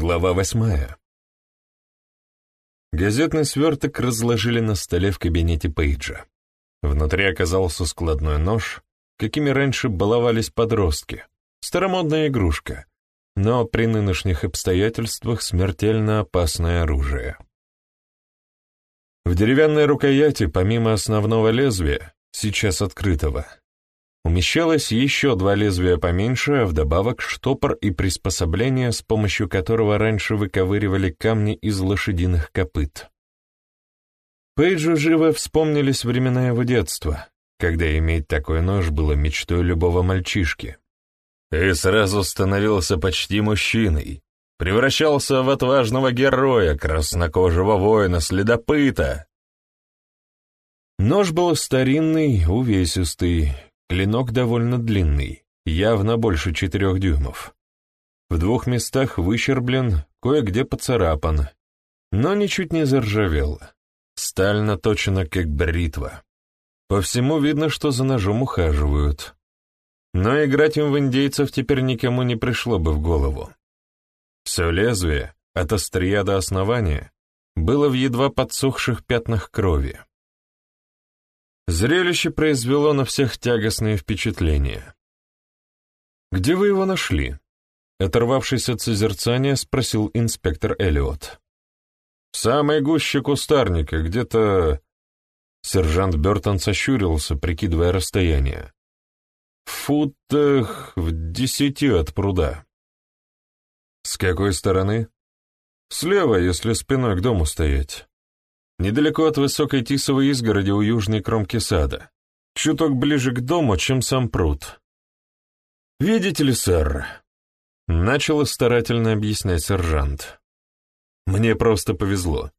Глава восьмая. Газетный сверток разложили на столе в кабинете Пейджа. Внутри оказался складной нож, какими раньше баловались подростки. Старомодная игрушка, но при нынешних обстоятельствах смертельно опасное оружие. В деревянной рукояти, помимо основного лезвия, сейчас открытого, Умещалось еще два лезвия поменьше, а вдобавок штопор и приспособление, с помощью которого раньше выковыривали камни из лошадиных копыт. Пейджу живо вспомнились времена его детства, когда иметь такой нож было мечтой любого мальчишки. И сразу становился почти мужчиной, превращался в отважного героя, краснокожего воина-следопыта. Нож был старинный, увесистый, Клинок довольно длинный, явно больше четырех дюймов. В двух местах выщерблен, кое-где поцарапан, но ничуть не заржавел. Сталь наточена как бритва. По всему видно, что за ножом ухаживают. Но играть им в индейцев теперь никому не пришло бы в голову. Все лезвие, от острия до основания, было в едва подсохших пятнах крови. Зрелище произвело на всех тягостные впечатления. «Где вы его нашли?» Оторвавшись от созерцания, спросил инспектор Эллиот. «В самой гуще кустарника, где-то...» Сержант Бертон сощурился, прикидывая расстояние. «В футах в десяти от пруда». «С какой стороны?» «Слева, если спиной к дому стоять» недалеко от высокой тисовой изгороди у южной кромки сада, чуток ближе к дому, чем сам пруд. «Видите ли, сэр?» — начал старательно объяснять сержант. «Мне просто повезло.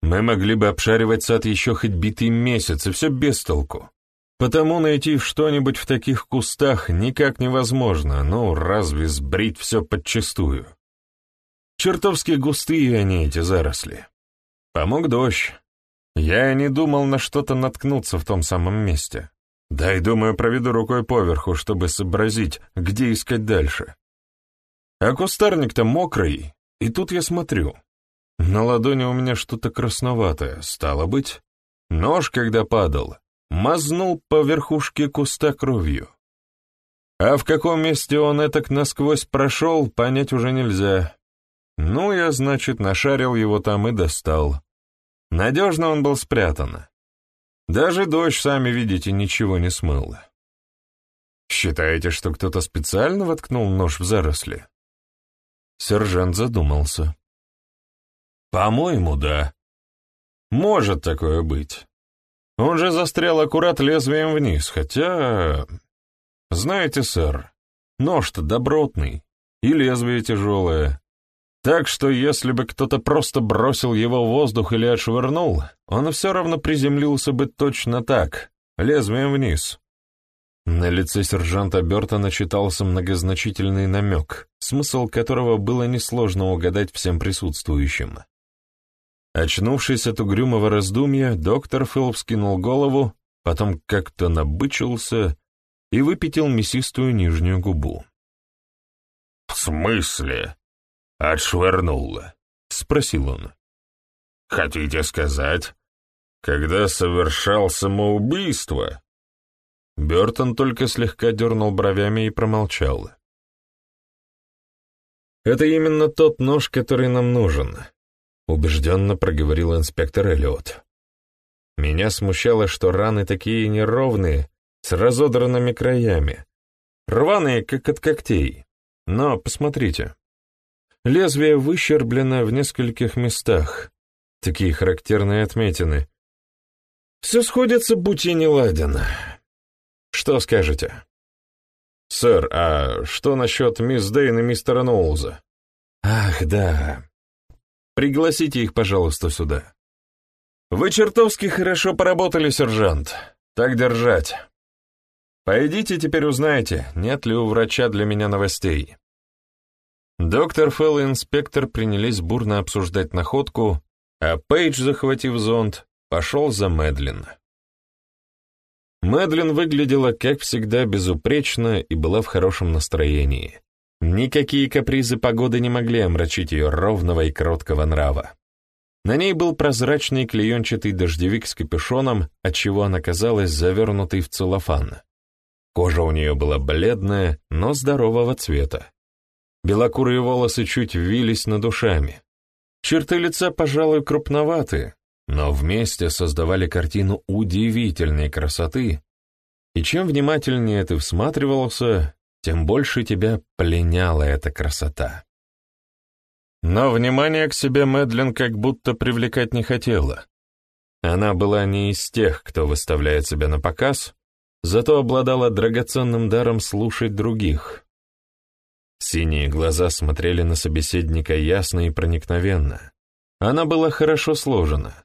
Мы могли бы обшаривать сад еще хоть битый месяц, и все без толку. Потому найти что-нибудь в таких кустах никак невозможно, ну, разве сбрить все подчистую? Чертовски густые они, эти заросли. Помог дождь. Я не думал на что-то наткнуться в том самом месте. Да и думаю, проведу рукой поверху, чтобы сообразить, где искать дальше. А кустарник-то мокрый, и тут я смотрю. На ладони у меня что-то красноватое, стало быть. Нож, когда падал, мазнул по верхушке куста кровью. А в каком месте он этак насквозь прошел, понять уже нельзя. Ну, я, значит, нашарил его там и достал. Надежно он был спрятан. Даже дождь, сами видите, ничего не смыл. Считаете, что кто-то специально воткнул нож в заросли? Сержант задумался. По-моему, да. Может такое быть. Он же застрял аккурат лезвием вниз, хотя... Знаете, сэр, нож-то добротный, и лезвие тяжелое. Так что если бы кто-то просто бросил его в воздух или отшвырнул, он все равно приземлился бы точно так, лезвием вниз. На лице сержанта Бертона читался многозначительный намек, смысл которого было несложно угадать всем присутствующим. Очнувшись от угрюмого раздумья, доктор Филп скинул голову, потом как-то набычился и выпятил мясистую нижнюю губу. «В смысле?» «Отшвырнула?» — спросил он. «Хотите сказать, когда совершал самоубийство?» Бертон только слегка дернул бровями и промолчал. «Это именно тот нож, который нам нужен», — убежденно проговорил инспектор Эллиот. «Меня смущало, что раны такие неровные, с разодранными краями, рваные, как от когтей. Но посмотрите, Лезвие выщерблено в нескольких местах. Такие характерные отметины. Все сходится, будь я не ладен. Что скажете? Сэр, а что насчет мисс Дэйн и мистера Ноулза? Ах, да. Пригласите их, пожалуйста, сюда. Вы чертовски хорошо поработали, сержант. Так держать. Пойдите теперь узнаете, нет ли у врача для меня новостей. Доктор Фелл и инспектор принялись бурно обсуждать находку, а Пейдж, захватив зонт, пошел за Мэдлин. Мэдлин выглядела, как всегда, безупречно и была в хорошем настроении. Никакие капризы погоды не могли омрачить ее ровного и кроткого нрава. На ней был прозрачный клеенчатый дождевик с капюшоном, отчего она казалась завернутой в целлофан. Кожа у нее была бледная, но здорового цвета. Белокурые волосы чуть вились над ушами. Черты лица, пожалуй, крупноваты, но вместе создавали картину удивительной красоты, и чем внимательнее ты всматривался, тем больше тебя пленяла эта красота. Но внимание к себе Мэдлин как будто привлекать не хотела. Она была не из тех, кто выставляет себя на показ, зато обладала драгоценным даром слушать других. Синие глаза смотрели на собеседника ясно и проникновенно. Она была хорошо сложена.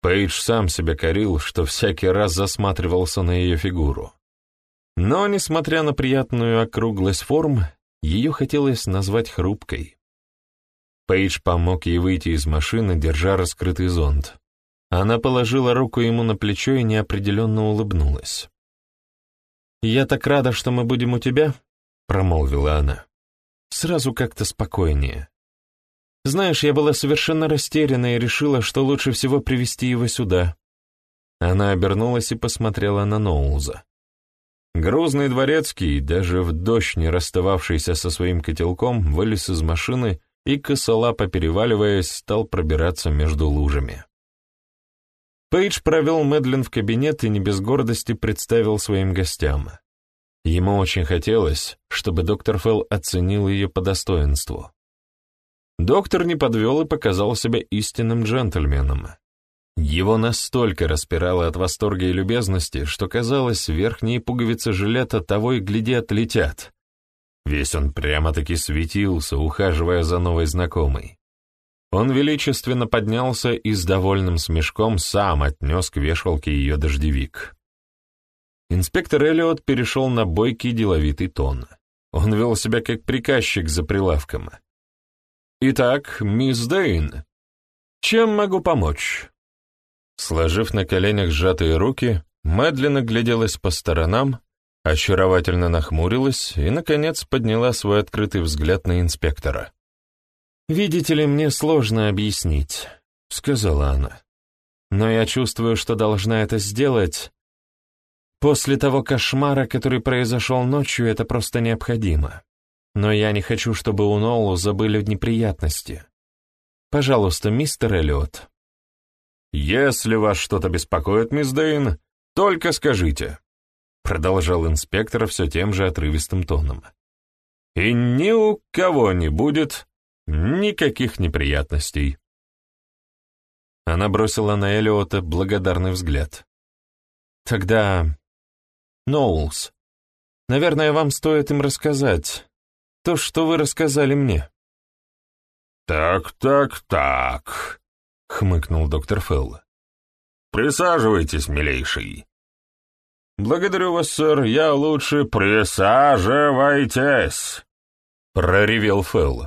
Пейдж сам себя корил, что всякий раз засматривался на ее фигуру. Но, несмотря на приятную округлость форм, ее хотелось назвать хрупкой. Пейдж помог ей выйти из машины, держа раскрытый зонт. Она положила руку ему на плечо и неопределенно улыбнулась. «Я так рада, что мы будем у тебя», — промолвила она. Сразу как-то спокойнее. Знаешь, я была совершенно растеряна и решила, что лучше всего привести его сюда. Она обернулась и посмотрела на Ноулза. Грозный дворецкий, даже в дождь не расстававшийся со своим котелком, вылез из машины и, косолапо переваливаясь, стал пробираться между лужами. Пейдж провел Мэдлин в кабинет и не без гордости представил своим гостям. Ему очень хотелось, чтобы доктор Фелл оценил ее по достоинству. Доктор не подвел и показал себя истинным джентльменом. Его настолько распирало от восторга и любезности, что, казалось, верхние пуговицы жилета того и гляди отлетят. Весь он прямо-таки светился, ухаживая за новой знакомой. Он величественно поднялся и с довольным смешком сам отнес к вешалке ее дождевик. Инспектор Эллиот перешел на бойкий деловитый тон. Он вел себя как приказчик за прилавком. «Итак, мисс Дейн, чем могу помочь?» Сложив на коленях сжатые руки, Мэдлин огляделась по сторонам, очаровательно нахмурилась и, наконец, подняла свой открытый взгляд на инспектора. «Видите ли, мне сложно объяснить», — сказала она. «Но я чувствую, что должна это сделать, После того кошмара, который произошел ночью, это просто необходимо. Но я не хочу, чтобы у Ноулу забыли неприятности. Пожалуйста, мистер Эллиот. «Если вас что-то беспокоит, мисс Дейн, только скажите», — продолжал инспектор все тем же отрывистым тоном. «И ни у кого не будет никаких неприятностей». Она бросила на Эллиота благодарный взгляд. «Тогда Ноулс. Наверное, вам стоит им рассказать то, что вы рассказали мне». «Так, так, так», — хмыкнул доктор Фелл. «Присаживайтесь, милейший». «Благодарю вас, сэр, я лучше...» «Присаживайтесь!» — проревел Фелл.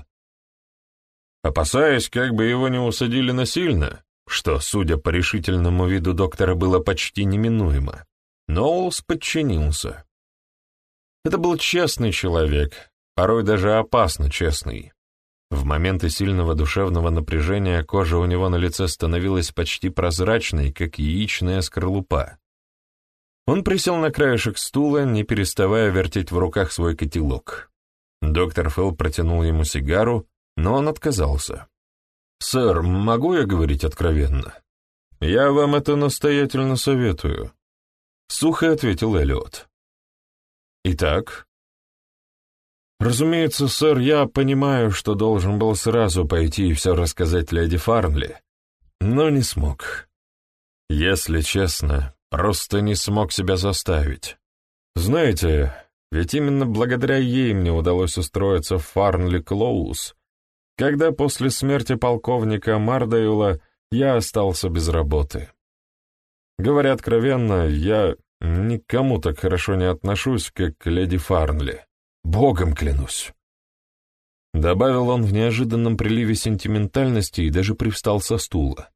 Опасаясь, как бы его не усадили насильно, что, судя по решительному виду доктора, было почти неминуемо, Ноулс подчинился. Это был честный человек, порой даже опасно честный. В моменты сильного душевного напряжения кожа у него на лице становилась почти прозрачной, как яичная скорлупа. Он присел на краешек стула, не переставая вертеть в руках свой котелок. Доктор Фелл протянул ему сигару, но он отказался. «Сэр, могу я говорить откровенно? Я вам это настоятельно советую. Сухо ответил Эллиот. «Итак?» «Разумеется, сэр, я понимаю, что должен был сразу пойти и все рассказать леди Фарнли, но не смог. Если честно, просто не смог себя заставить. Знаете, ведь именно благодаря ей мне удалось устроиться в Фарнли Клоуз, когда после смерти полковника Мардейла я остался без работы. Говоря откровенно, я никому так хорошо не отношусь, как к леди Фарнли. Богом клянусь. Добавил он в неожиданном приливе сентиментальности и даже привстал со стула.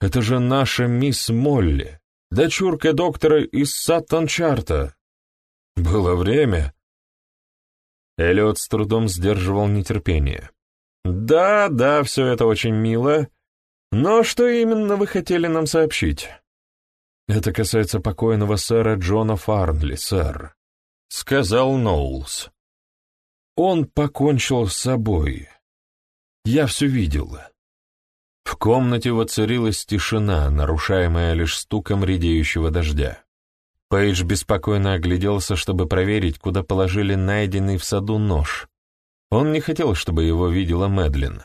«Это же наша мисс Молли, дочурка доктора из Саттон-Чарта. Было время...» Эллиот с трудом сдерживал нетерпение. «Да, да, все это очень мило. Но что именно вы хотели нам сообщить?» «Это касается покойного сэра Джона Фарнли, сэр», — сказал Ноулс. «Он покончил с собой. Я все видел». В комнате воцарилась тишина, нарушаемая лишь стуком редеющего дождя. Пейдж беспокойно огляделся, чтобы проверить, куда положили найденный в саду нож. Он не хотел, чтобы его видела Мэдлин.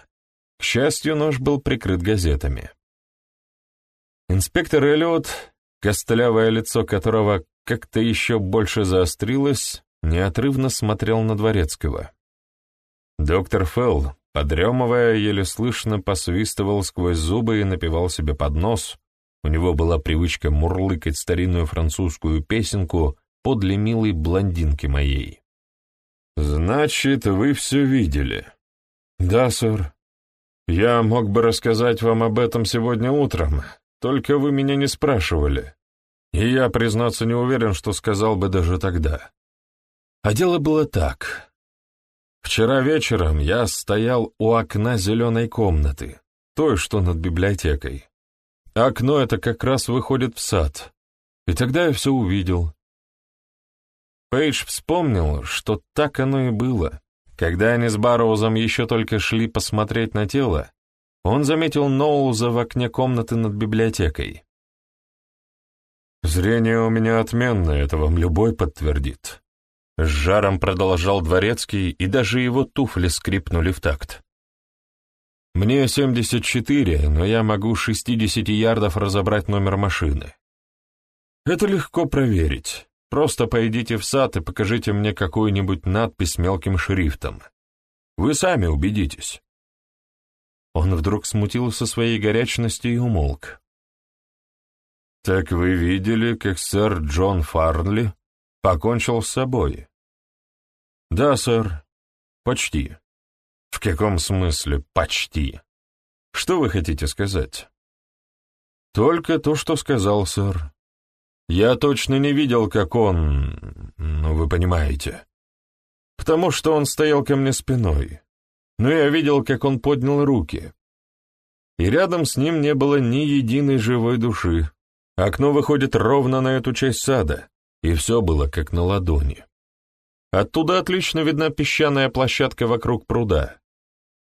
К счастью, нож был прикрыт газетами. Инспектор Эллиот, костлявое лицо которого как-то еще больше заострилось, неотрывно смотрел на Дворецкого. Доктор Фелл, подремывая, еле слышно посвистывал сквозь зубы и напевал себе под нос, у него была привычка мурлыкать старинную французскую песенку подле милой блондинки моей. «Значит, вы все видели?» «Да, сэр. Я мог бы рассказать вам об этом сегодня утром, только вы меня не спрашивали. И я, признаться, не уверен, что сказал бы даже тогда. А дело было так. Вчера вечером я стоял у окна зеленой комнаты, той, что над библиотекой. Окно это как раз выходит в сад. И тогда я все увидел. Пейдж вспомнил, что так оно и было. Когда они с Барроузом еще только шли посмотреть на тело, он заметил Ноуза в окне комнаты над библиотекой. «Зрение у меня отменное, это вам любой подтвердит». С жаром продолжал Дворецкий, и даже его туфли скрипнули в такт. Мне 74, но я могу 60 ярдов разобрать номер машины. Это легко проверить. Просто пойдите в сад и покажите мне какую-нибудь надпись мелким шрифтом. Вы сами убедитесь. Он вдруг смутился своей горячностью и умолк. «Так вы видели, как сэр Джон Фарнли покончил с собой?» «Да, сэр, почти». «В каком смысле «почти»? Что вы хотите сказать?» «Только то, что сказал, сэр. Я точно не видел, как он... Ну, вы понимаете. Потому что он стоял ко мне спиной. Но я видел, как он поднял руки. И рядом с ним не было ни единой живой души. Окно выходит ровно на эту часть сада, и все было как на ладони. Оттуда отлично видна песчаная площадка вокруг пруда.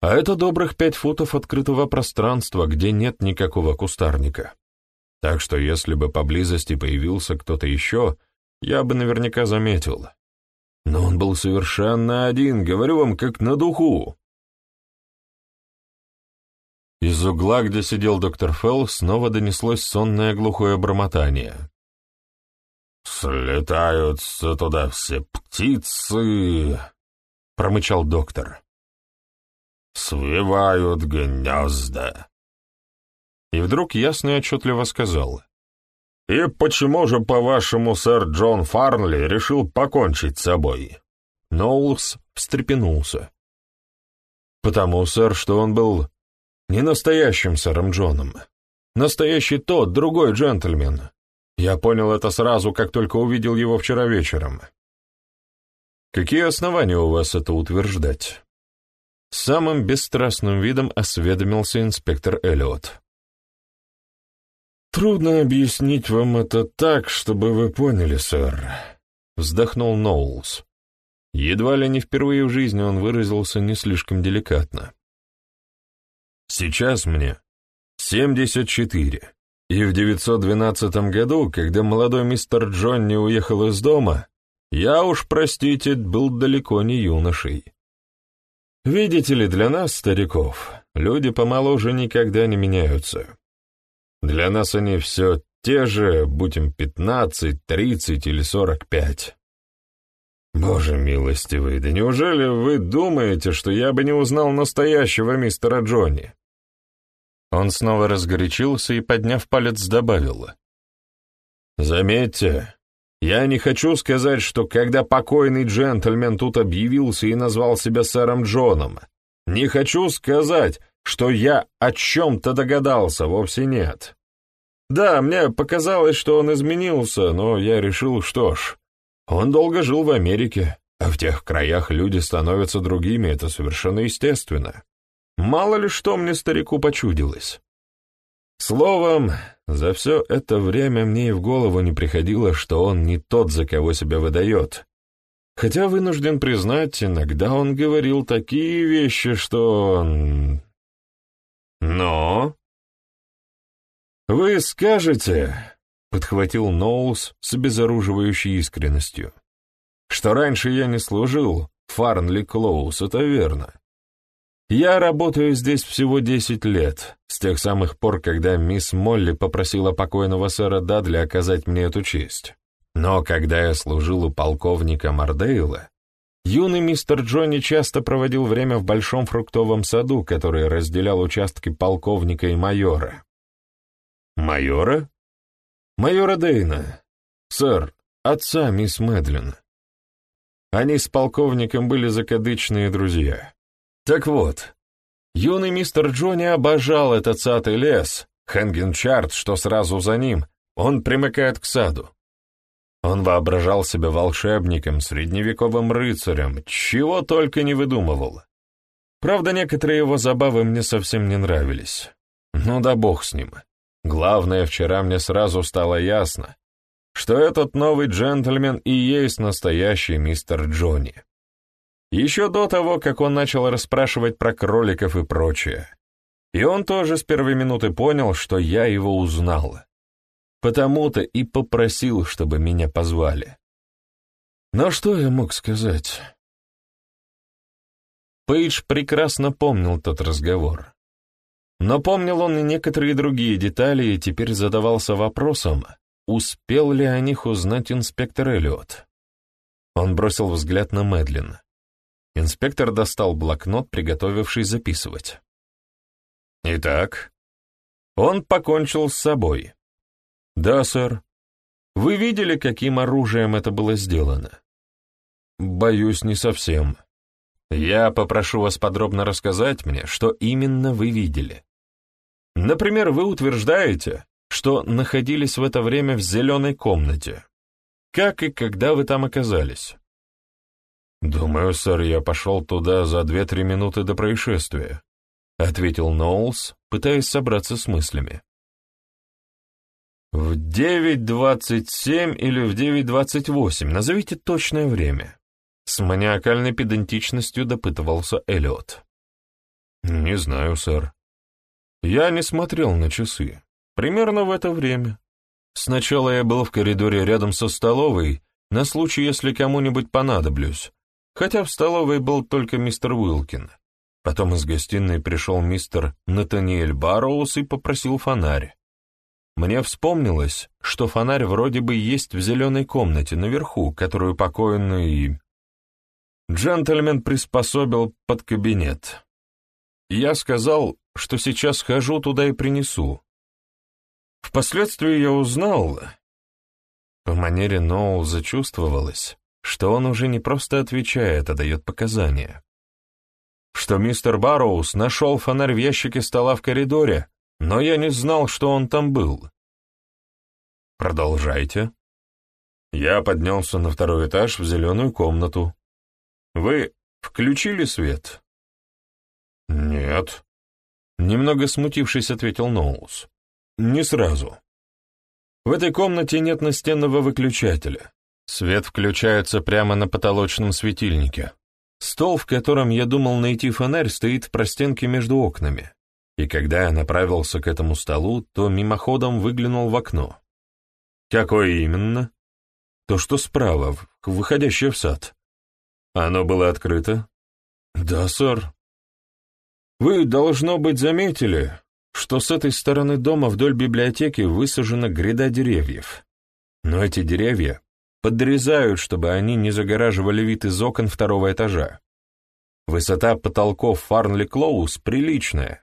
А это добрых пять футов открытого пространства, где нет никакого кустарника. Так что если бы поблизости появился кто-то еще, я бы наверняка заметил. Но он был совершенно один, говорю вам, как на духу. Из угла, где сидел доктор Фелл, снова донеслось сонное глухое бормотание. «Слетаются туда все птицы», — промычал доктор свивают гнезда. И вдруг ясно и отчетливо сказал. «И почему же, по-вашему, сэр Джон Фарнли решил покончить с собой?» Ноулс встрепенулся. «Потому, сэр, что он был не настоящим сэром Джоном. Настоящий тот, другой джентльмен. Я понял это сразу, как только увидел его вчера вечером. Какие основания у вас это утверждать?» Самым бесстрастным видом осведомился инспектор Эллиот. «Трудно объяснить вам это так, чтобы вы поняли, сэр», — вздохнул Ноулс. Едва ли не впервые в жизни он выразился не слишком деликатно. «Сейчас мне 74, и в 912 году, когда молодой мистер Джонни уехал из дома, я уж, простите, был далеко не юношей. Видите ли, для нас, стариков, люди помоложе никогда не меняются. Для нас они все те же, будь им пятнадцать, тридцать или сорок пять. Боже милостивый, да неужели вы думаете, что я бы не узнал настоящего мистера Джонни? Он снова разгорячился и, подняв палец, добавил. Заметьте, я не хочу сказать, что когда покойный джентльмен тут объявился и назвал себя сэром Джоном, не хочу сказать, что я о чем-то догадался, вовсе нет. Да, мне показалось, что он изменился, но я решил, что ж, он долго жил в Америке, А в тех краях люди становятся другими, это совершенно естественно. Мало ли что мне старику почудилось. Словом, за все это время мне и в голову не приходило, что он не тот, за кого себя выдает. Хотя, вынужден признать, иногда он говорил такие вещи, что... Но... «Вы скажете, — подхватил Ноулс с обезоруживающей искренностью, — что раньше я не служил Фарнли Клоус, это верно. Я работаю здесь всего десять лет, с тех самых пор, когда мисс Молли попросила покойного сэра Дадли оказать мне эту честь. Но когда я служил у полковника Мардейла, юный мистер Джонни часто проводил время в большом фруктовом саду, который разделял участки полковника и майора. Майора? Майора Дейна. Сэр, отца мисс Мэдлин. Они с полковником были закадычные друзья. Так вот, юный мистер Джонни обожал этот сад и лес, Хэнгенчарт, что сразу за ним, он примыкает к саду. Он воображал себя волшебником, средневековым рыцарем, чего только не выдумывал. Правда, некоторые его забавы мне совсем не нравились. Ну да бог с ним. Главное, вчера мне сразу стало ясно, что этот новый джентльмен и есть настоящий мистер Джонни. Еще до того, как он начал расспрашивать про кроликов и прочее. И он тоже с первой минуты понял, что я его узнал. Потому-то и попросил, чтобы меня позвали. Но что я мог сказать? Пейдж прекрасно помнил тот разговор. Но помнил он и некоторые другие детали и теперь задавался вопросом, успел ли о них узнать инспектор Эллиот. Он бросил взгляд на Мэдлин. Инспектор достал блокнот, приготовивший записывать. «Итак, он покончил с собой». «Да, сэр. Вы видели, каким оружием это было сделано?» «Боюсь, не совсем. Я попрошу вас подробно рассказать мне, что именно вы видели. Например, вы утверждаете, что находились в это время в зеленой комнате. Как и когда вы там оказались?» «Думаю, сэр, я пошел туда за две-три минуты до происшествия», — ответил Ноулс, пытаясь собраться с мыслями. «В 9.27 или в 9.28, назовите точное время», — с маниакальной педантичностью допытывался Эллиот. «Не знаю, сэр. Я не смотрел на часы. Примерно в это время. Сначала я был в коридоре рядом со столовой, на случай, если кому-нибудь понадоблюсь, хотя в столовой был только мистер Уилкин. Потом из гостиной пришел мистер Натаниэль Барроуз и попросил фонарь. Мне вспомнилось, что фонарь вроде бы есть в зеленой комнате наверху, которую покойный... Джентльмен приспособил под кабинет. Я сказал, что сейчас хожу туда и принесу. Впоследствии я узнал... По манере Ноул зачувствовалось, что он уже не просто отвечает, а дает показания. Что мистер Барроуз нашел фонарь в ящике стола в коридоре, но я не знал, что он там был. Продолжайте. Я поднялся на второй этаж в зеленую комнату. Вы включили свет? Нет. Немного смутившись, ответил Ноулс. Не сразу. В этой комнате нет настенного выключателя. Свет включается прямо на потолочном светильнике. Стол, в котором я думал найти фонарь, стоит в простенке между окнами. И когда я направился к этому столу, то мимоходом выглянул в окно. Какое именно? То, что справа, выходящее в сад. Оно было открыто? Да, сэр. Вы, должно быть, заметили, что с этой стороны дома вдоль библиотеки высажена гряда деревьев. Но эти деревья подрезают, чтобы они не загораживали вид из окон второго этажа. Высота потолков Фарнли Клоус приличная,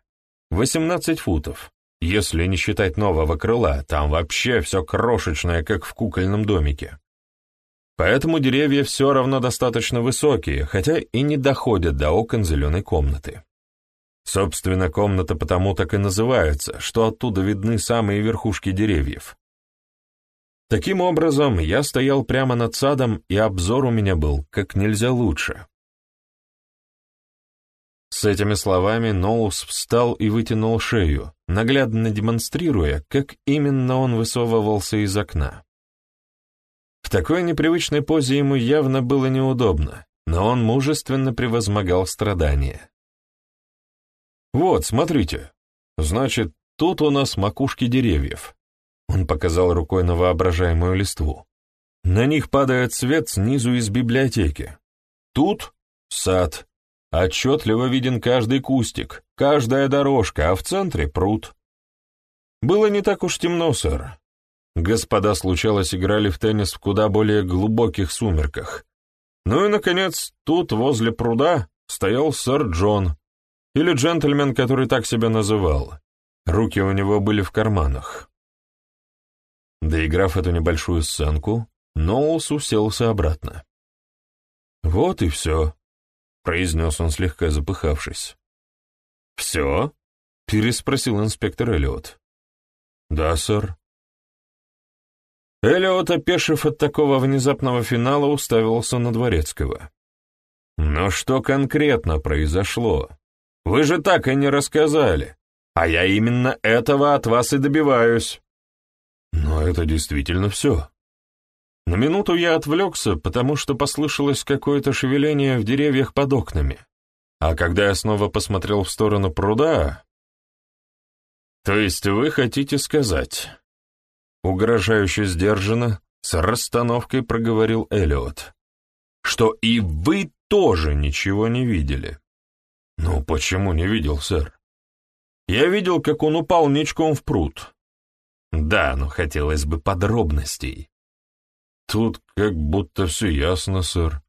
18 футов. Если не считать нового крыла, там вообще все крошечное, как в кукольном домике. Поэтому деревья все равно достаточно высокие, хотя и не доходят до окон зеленой комнаты. Собственно, комната потому так и называется, что оттуда видны самые верхушки деревьев. Таким образом, я стоял прямо над садом, и обзор у меня был как нельзя лучше. С этими словами Ноус встал и вытянул шею, наглядно демонстрируя, как именно он высовывался из окна. В такой непривычной позе ему явно было неудобно, но он мужественно превозмогал страдания. «Вот, смотрите. Значит, тут у нас макушки деревьев». Он показал рукой на воображаемую листву. На них падает свет снизу из библиотеки. Тут — сад. Отчетливо виден каждый кустик, каждая дорожка, а в центре — пруд. Было не так уж темно, сэр. Господа, случалось, играли в теннис в куда более глубоких сумерках. Ну и, наконец, тут, возле пруда, стоял сэр Джон, или джентльмен, который так себя называл. Руки у него были в карманах. Доиграв эту небольшую сценку, Ноулс уселся обратно. «Вот и все», — произнес он, слегка запыхавшись. «Все?» — переспросил инспектор Эллиот. «Да, сэр». Эллиот, опешив от такого внезапного финала, уставился на Дворецкого. «Но что конкретно произошло? Вы же так и не рассказали, а я именно этого от вас и добиваюсь». Но это действительно все. На минуту я отвлекся, потому что послышалось какое-то шевеление в деревьях под окнами. А когда я снова посмотрел в сторону пруда... То есть вы хотите сказать... Угрожающе сдержанно, с расстановкой проговорил Элиот, что и вы тоже ничего не видели. Ну, почему не видел, сэр? Я видел, как он упал ничком в пруд. Да, но хотелось бы подробностей. Тут как будто все ясно, сэр.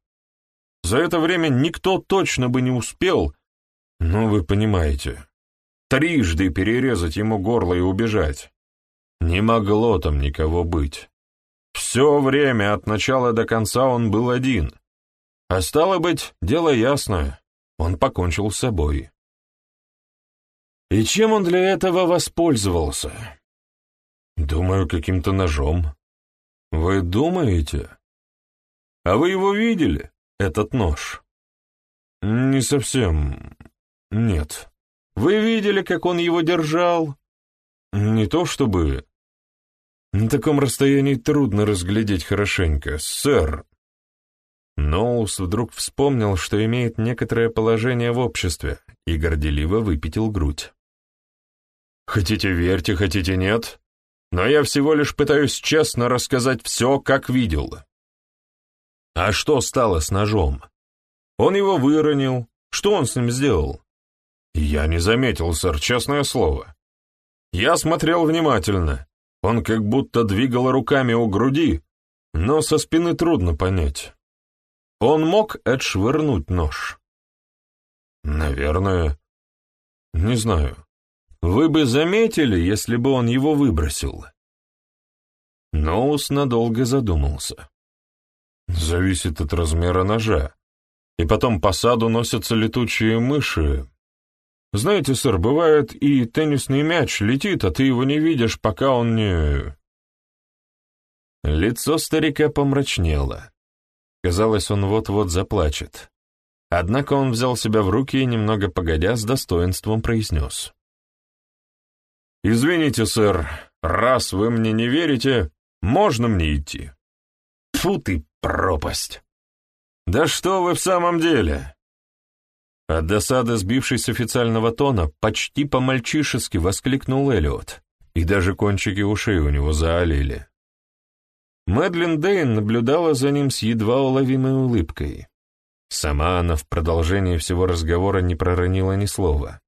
За это время никто точно бы не успел, ну, вы понимаете, трижды перерезать ему горло и убежать. Не могло там никого быть. Все время от начала до конца он был один. А стало быть, дело ясное, он покончил с собой. И чем он для этого воспользовался? Думаю, каким-то ножом. Вы думаете? А вы его видели, этот нож? Не совсем. Нет. Вы видели, как он его держал? Не то чтобы... На таком расстоянии трудно разглядеть хорошенько. Сэр, Ноус вдруг вспомнил, что имеет некоторое положение в обществе, и горделиво выпятил грудь. «Хотите верьте, хотите нет, но я всего лишь пытаюсь честно рассказать все, как видел. А что стало с ножом? Он его выронил. Что он с ним сделал? Я не заметил, сэр, честное слово. Я смотрел внимательно. Он как будто двигал руками у груди, но со спины трудно понять. Он мог отшвырнуть нож? Наверное. Не знаю. Вы бы заметили, если бы он его выбросил. Ноус надолго задумался. Зависит от размера ножа. И потом по саду носятся летучие мыши. Знаете, сэр, бывает и теннисный мяч летит, а ты его не видишь, пока он не... Лицо старика помрачнело. Казалось, он вот-вот заплачет. Однако он взял себя в руки и, немного погодя, с достоинством произнес. «Извините, сэр, раз вы мне не верите, можно мне идти?» Фу ты, пропасть! Да что вы в самом деле? От досады, сбившись с официального тона, почти по-мальчишески воскликнул Эллиот, и даже кончики ушей у него заолели. Мэдлин Дейн наблюдала за ним с едва уловимой улыбкой. Сама она в продолжении всего разговора не проронила ни слова.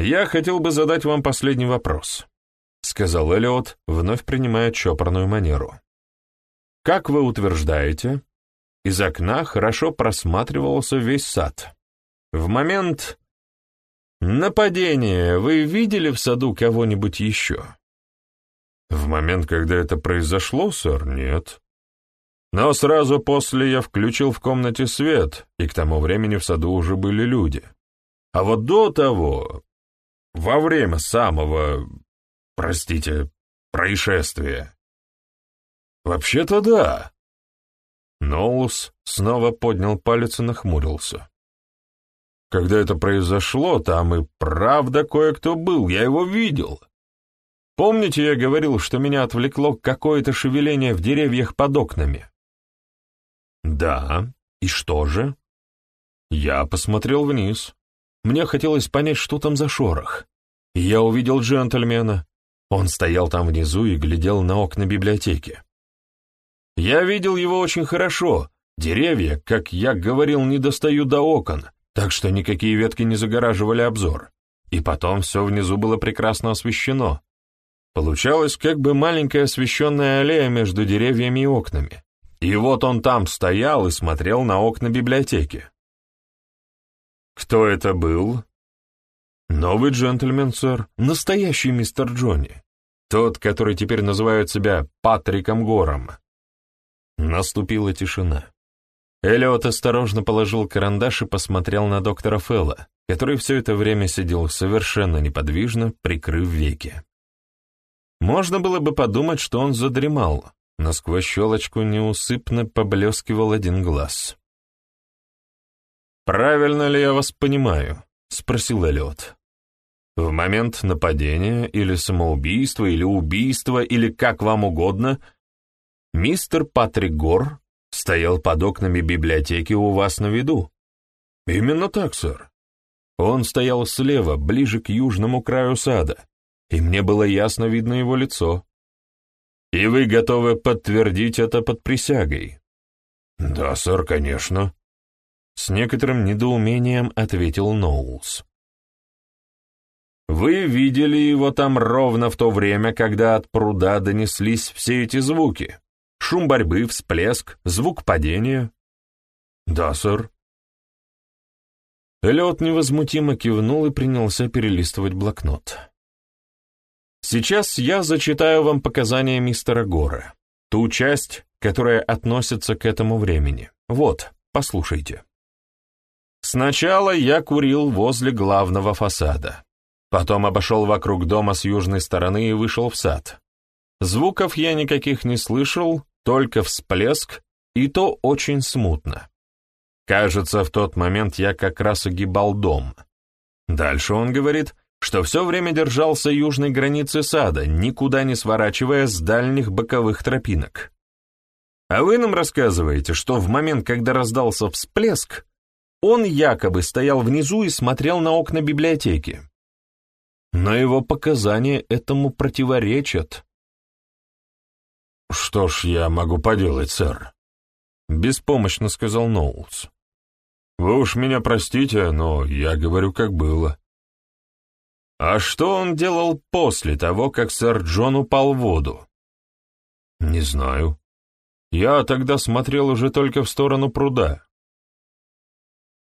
«Я хотел бы задать вам последний вопрос», — сказал Эллиот, вновь принимая чопорную манеру. «Как вы утверждаете, из окна хорошо просматривался весь сад. В момент нападения вы видели в саду кого-нибудь еще?» «В момент, когда это произошло, сэр, нет», но сразу после я включил в комнате свет, и к тому времени в саду уже были люди. А вот до того во время самого, простите, происшествия. «Вообще-то да». Ноулс снова поднял палец и нахмурился. Когда это произошло, там и правда кое-кто был, я его видел. Помните, я говорил, что меня отвлекло какое-то шевеление в деревьях под окнами? Да, и что же? Я посмотрел вниз. Мне хотелось понять, что там за шорох. Я увидел джентльмена. Он стоял там внизу и глядел на окна библиотеки. Я видел его очень хорошо. Деревья, как я говорил, не достают до окон, так что никакие ветки не загораживали обзор. И потом все внизу было прекрасно освещено. Получалось как бы маленькая освещенная аллея между деревьями и окнами. И вот он там стоял и смотрел на окна библиотеки. Кто это был? Новый джентльмен, сэр, настоящий мистер Джонни. Тот, который теперь называет себя Патриком Гором. Наступила тишина. Эллиот осторожно положил карандаш и посмотрел на доктора Фелла, который все это время сидел совершенно неподвижно, прикрыв веки. Можно было бы подумать, что он задремал, но сквозь щелочку неусыпно поблескивал один глаз. «Правильно ли я вас понимаю?» — спросил Эллиот. «В момент нападения или самоубийства, или убийства, или как вам угодно, мистер Патрик Гор стоял под окнами библиотеки у вас на виду?» «Именно так, сэр. Он стоял слева, ближе к южному краю сада, и мне было ясно видно его лицо. И вы готовы подтвердить это под присягой? Да, сэр, конечно. С некоторым недоумением ответил Ноулс. Вы видели его там ровно в то время, когда от пруда донеслись все эти звуки? Шум борьбы, всплеск, звук падения? Да, сэр. Эллиот невозмутимо кивнул и принялся перелистывать блокнот. Сейчас я зачитаю вам показания мистера Гора, ту часть, которая относится к этому времени. Вот, послушайте. Сначала я курил возле главного фасада. Потом обошел вокруг дома с южной стороны и вышел в сад. Звуков я никаких не слышал, только всплеск, и то очень смутно. Кажется, в тот момент я как раз огибал дом. Дальше он говорит, что все время держался южной границы сада, никуда не сворачивая с дальних боковых тропинок. А вы нам рассказываете, что в момент, когда раздался всплеск, он якобы стоял внизу и смотрел на окна библиотеки. Но его показания этому противоречат. «Что ж я могу поделать, сэр?» — беспомощно сказал Ноулс. «Вы уж меня простите, но я говорю, как было». А что он делал после того, как сэр Джон упал в воду? Не знаю. Я тогда смотрел уже только в сторону пруда.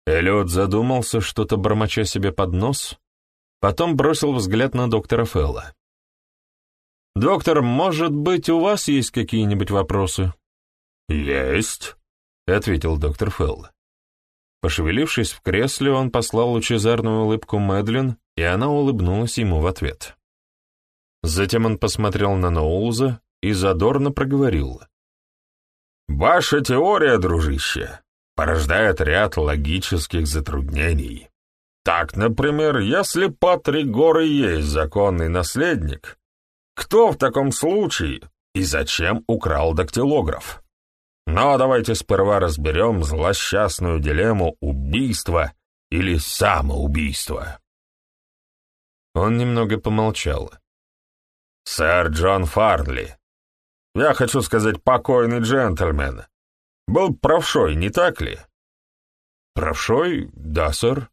Эллиот задумался, что-то бормоча себе под нос, потом бросил взгляд на доктора Фелла. «Доктор, может быть, у вас есть какие-нибудь вопросы?» «Есть», — ответил доктор Фелл. Пошевелившись в кресле, он послал лучезарную улыбку Мэдлин, и она улыбнулась ему в ответ. Затем он посмотрел на Ноулза и задорно проговорил. «Ваша теория, дружище, порождает ряд логических затруднений. Так, например, если Патрик и есть законный наследник, кто в таком случае и зачем украл дактилограф?» Но давайте сперва разберем злосчастную дилемму убийства или самоубийства. Он немного помолчал. «Сэр Джон Фарли, я хочу сказать покойный джентльмен, был правшой, не так ли?» «Правшой? Да, сэр».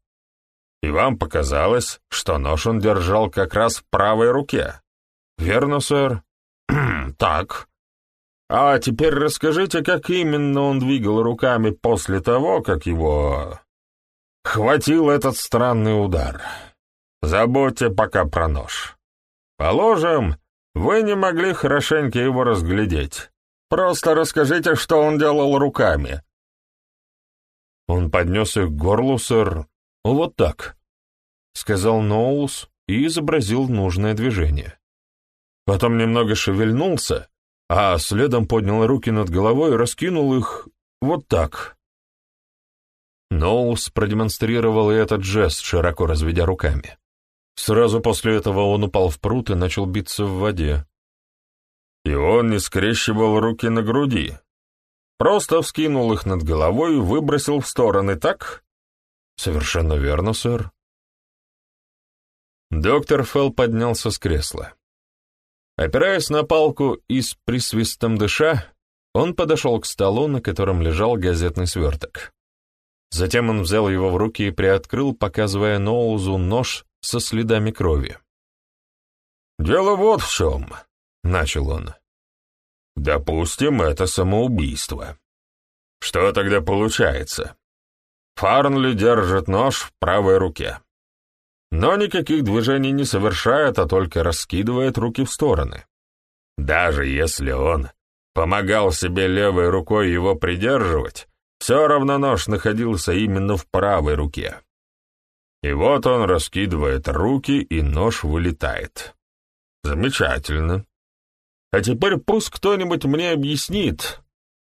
«И вам показалось, что нож он держал как раз в правой руке?» «Верно, сэр». «Так. А теперь расскажите, как именно он двигал руками после того, как его... Хватил этот странный удар. Забудьте пока про нож. Положим, вы не могли хорошенько его разглядеть. Просто расскажите, что он делал руками. Он поднес их к горлу, сэр. Вот так, — сказал Ноулс и изобразил нужное движение. Потом немного шевельнулся, а следом поднял руки над головой и раскинул их вот так. Ноулс продемонстрировал и этот жест, широко разведя руками. Сразу после этого он упал в пруд и начал биться в воде. И он не скрещивал руки на груди. Просто вскинул их над головой и выбросил в стороны, так? Совершенно верно, сэр. Доктор Фелл поднялся с кресла. Опираясь на палку и с присвистом дыша, он подошел к столу, на котором лежал газетный сверток. Затем он взял его в руки и приоткрыл, показывая Ноузу нож со следами крови. «Дело вот в чем», — начал он. «Допустим, это самоубийство. Что тогда получается? Фарнли держит нож в правой руке. Но никаких движений не совершает, а только раскидывает руки в стороны. Даже если он помогал себе левой рукой его придерживать, все равно нож находился именно в правой руке. И вот он раскидывает руки, и нож вылетает. Замечательно. А теперь пусть кто-нибудь мне объяснит,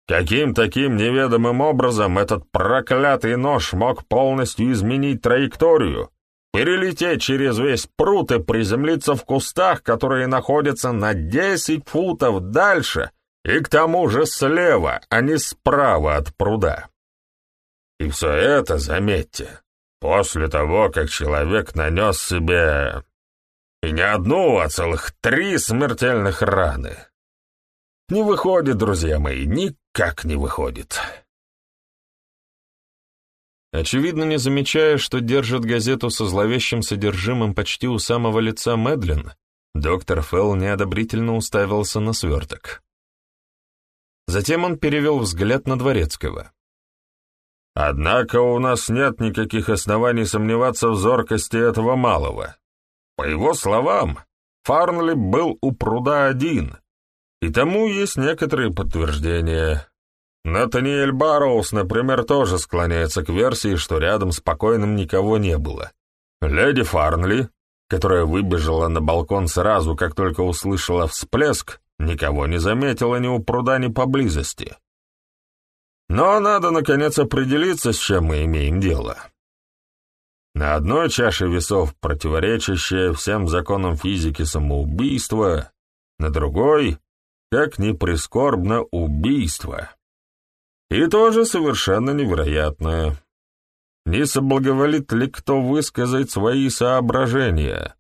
каким таким неведомым образом этот проклятый нож мог полностью изменить траекторию, перелететь через весь пруд и приземлиться в кустах, которые находятся на десять футов дальше — и к тому же слева, а не справа от пруда. И все это, заметьте, после того, как человек нанес себе и не одну, а целых три смертельных раны. Не выходит, друзья мои, никак не выходит. Очевидно, не замечая, что держит газету со зловещим содержимым почти у самого лица Мэдлин, доктор Фелл неодобрительно уставился на сверток. Затем он перевел взгляд на Дворецкого. «Однако у нас нет никаких оснований сомневаться в зоркости этого малого. По его словам, Фарнли был у пруда один, и тому есть некоторые подтверждения. Натаниэль Барроуз, например, тоже склоняется к версии, что рядом с покойным никого не было. Леди Фарнли, которая выбежала на балкон сразу, как только услышала всплеск, никого не заметила ни у пруда, ни поблизости. Но надо, наконец, определиться, с чем мы имеем дело. На одной чаше весов противоречащее всем законам физики самоубийство, на другой, как ни прискорбно, убийство. И тоже совершенно невероятное. Не соблаговолит ли кто высказать свои соображения?